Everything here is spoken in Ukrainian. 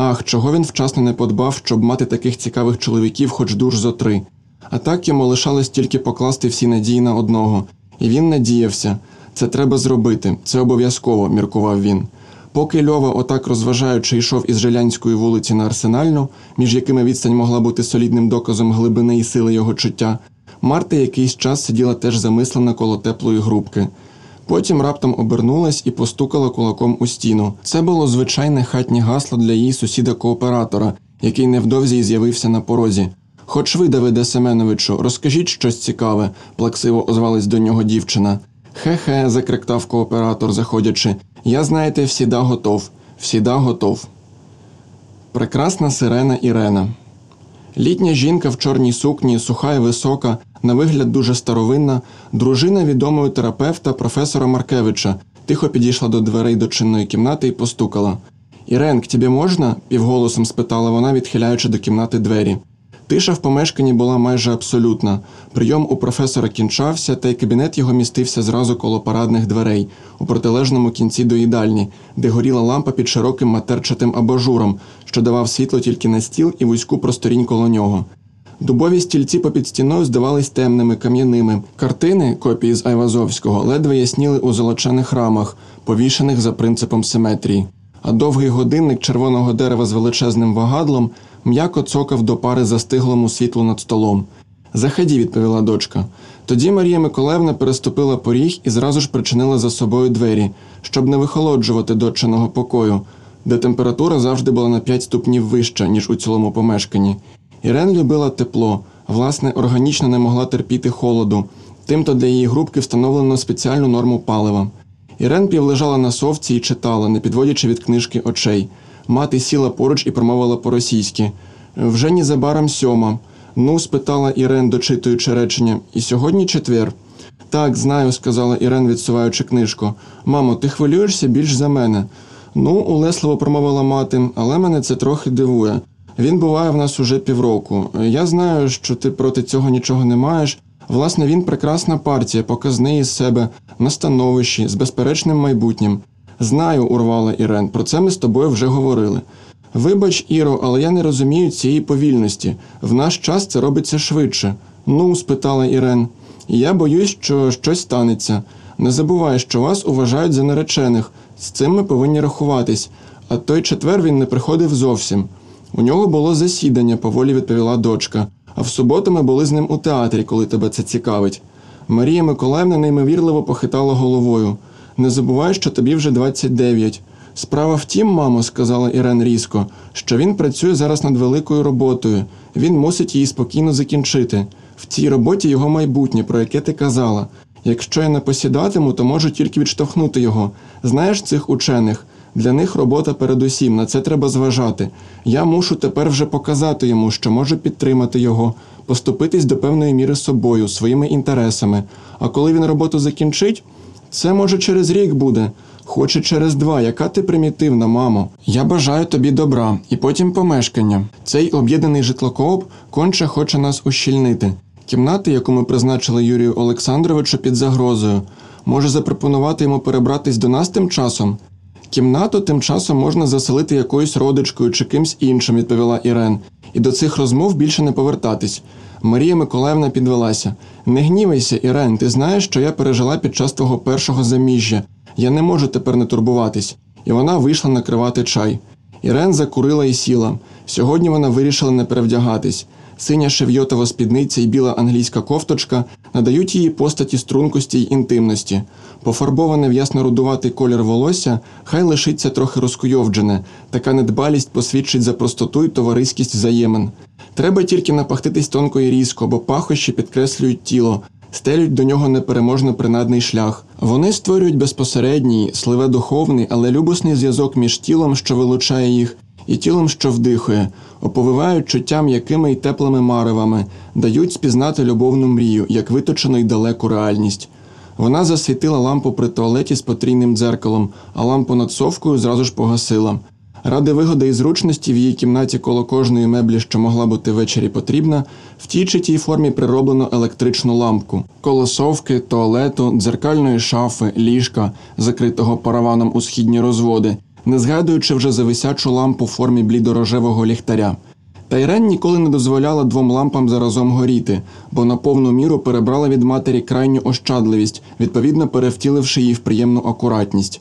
Ах, чого він вчасно не подбав, щоб мати таких цікавих чоловіків, хоч душ зо три. А так йому лишалось тільки покласти всі надії на одного. І він надіявся. Це треба зробити, це обов'язково, міркував він. Поки Льова, отак розважаючи, йшов із Желянської вулиці на Арсенальну, між якими відстань могла бути солідним доказом глибини і сили його чуття, Марта якийсь час сиділа теж замислена коло теплої грубки. Потім раптом обернулась і постукала кулаком у стіну. Це було звичайне хатнє гасло для її сусіда-кооператора, який невдовзі й з'явився на порозі. Хоч ви, Давиде Семеновичу, розкажіть щось цікаве, плаксиво озвалась до нього дівчина. Хе-хе, закриктав кооператор, заходячи. Я, знаєте, всіда готов, всіда готов. Прекрасна сирена Ірена. Літня жінка в чорній сукні, суха і висока, на вигляд дуже старовинна, дружина відомого терапевта професора Маркевича, тихо підійшла до дверей до чинної кімнати і постукала. Ірен, к тебе можна? півголосом спитала вона, відхиляючи до кімнати двері. Тиша в помешканні була майже абсолютна. Прийом у професора кінчався, та й кабінет його містився зразу коло парадних дверей, у протилежному кінці до їдальні, де горіла лампа під широким матерчатим абажуром, що давав світло тільки на стіл і вузьку просторінь коло нього. Дубові стільці попід стіною здавались темними, кам'яними. Картини, копії з Айвазовського, ледве ясніли у золочених рамах, повішених за принципом симетрії. А довгий годинник червоного дерева з величезним вагадлом м'яко цокав до пари застиглому світлу над столом. Заході, відповіла дочка. Тоді Марія Миколаївна переступила поріг і зразу ж причинила за собою двері, щоб не вихолоджувати дочиного покою, де температура завжди була на 5 ступнів вища, ніж у цілому помешканні. Ірен любила тепло, власне, органічно не могла терпіти холоду. Тимто для її грубки встановлено спеціальну норму палива. Ірен півлежала на совці і читала, не підводячи від книжки очей. Мати сіла поруч і промовила по-російськи. Вже незабаром сьома. Ну, спитала Ірен, дочитуючи речення, і сьогодні четвер. Так, знаю, сказала Ірен, відсуваючи книжку. Мамо, ти хвилюєшся більш за мене. Ну, улесливо промовила мати, але мене це трохи дивує. Він буває в нас уже півроку. Я знаю, що ти проти цього нічого не маєш. Власне, він прекрасна партія, показний із себе, на становищі, з безперечним майбутнім. Знаю, урвала Ірен, про це ми з тобою вже говорили. Вибач, Іро, але я не розумію цієї повільності. В наш час це робиться швидше. Ну, спитала Ірен. Я боюсь, що щось станеться. Не забувай, що вас уважають за наречених. З цим ми повинні рахуватись. А той четвер він не приходив зовсім. У нього було засідання, поволі відповіла дочка. А в суботу ми були з ним у театрі, коли тебе це цікавить. Марія Миколаївна неймовірливо похитала головою. Не забувай, що тобі вже 29. Справа в тім, мамо, сказала Ірен різко, що він працює зараз над великою роботою. Він мусить її спокійно закінчити. В цій роботі його майбутнє, про яке ти казала. Якщо я не посідатиму, то можу тільки відштовхнути його. Знаєш цих учених? Для них робота передусім, на це треба зважати. Я мушу тепер вже показати йому, що можу підтримати його, поступитись до певної міри собою, своїми інтересами. А коли він роботу закінчить, це може через рік буде. Хоче через два, яка ти примітивна, мамо. Я бажаю тобі добра, і потім помешкання. Цей об'єднаний житлокооп конче хоче нас ущільнити. Кімнати, яку ми призначили Юрію Олександровичу під загрозою, може запропонувати йому перебратись до нас тим часом. Кімнату тим часом можна заселити якоюсь родичкою чи кимсь іншим, відповіла Ірен, і до цих розмов більше не повертатись. Марія Миколаївна підвелася. Не гнівайся, Ірен, ти знаєш, що я пережила під час твого першого заміжжя. Я не можу тепер не турбуватись. І вона вийшла накривати чай. Ірен закурила і сіла. Сьогодні вона вирішила не перевдягатись. Синя шевйотова спідниця і біла англійська кофточка надають її постаті стрункості й інтимності. Пофарбоване в ясно-рудуватий колір волосся хай лишиться трохи розкуйовджене, така недбалість посвідчить за простоту й товариськість взаємин. Треба тільки напахтитись тонко і різко, бо пахощі підкреслюють тіло, стелють до нього непереможно принадний шлях. Вони створюють безпосередній, сливе духовний, але любосний зв'язок між тілом, що вилучає їх, і тілом, що вдихує, оповивають чуття м'якими й теплими маревами, дають спізнати любовну мрію, як виточену й далеку реальність. Вона засвітила лампу при туалеті з потрійним дзеркалом, а лампу над совкою зразу ж погасила. Ради вигоди і зручності в її кімнаті коло кожної меблі, що могла бути ввечері потрібна, в тій чи тій формі прироблено електричну лампку, коло совки, туалету, дзеркальної шафи, ліжка, закритого параваном у східні розводи, не згадуючи вже за висячу лампу в формі блідорожевого ліхтаря. Тайрен ніколи не дозволяла двом лампам заразом горіти, бо на повну міру перебрала від матері крайню ощадливість, відповідно перевтіливши її в приємну акуратність.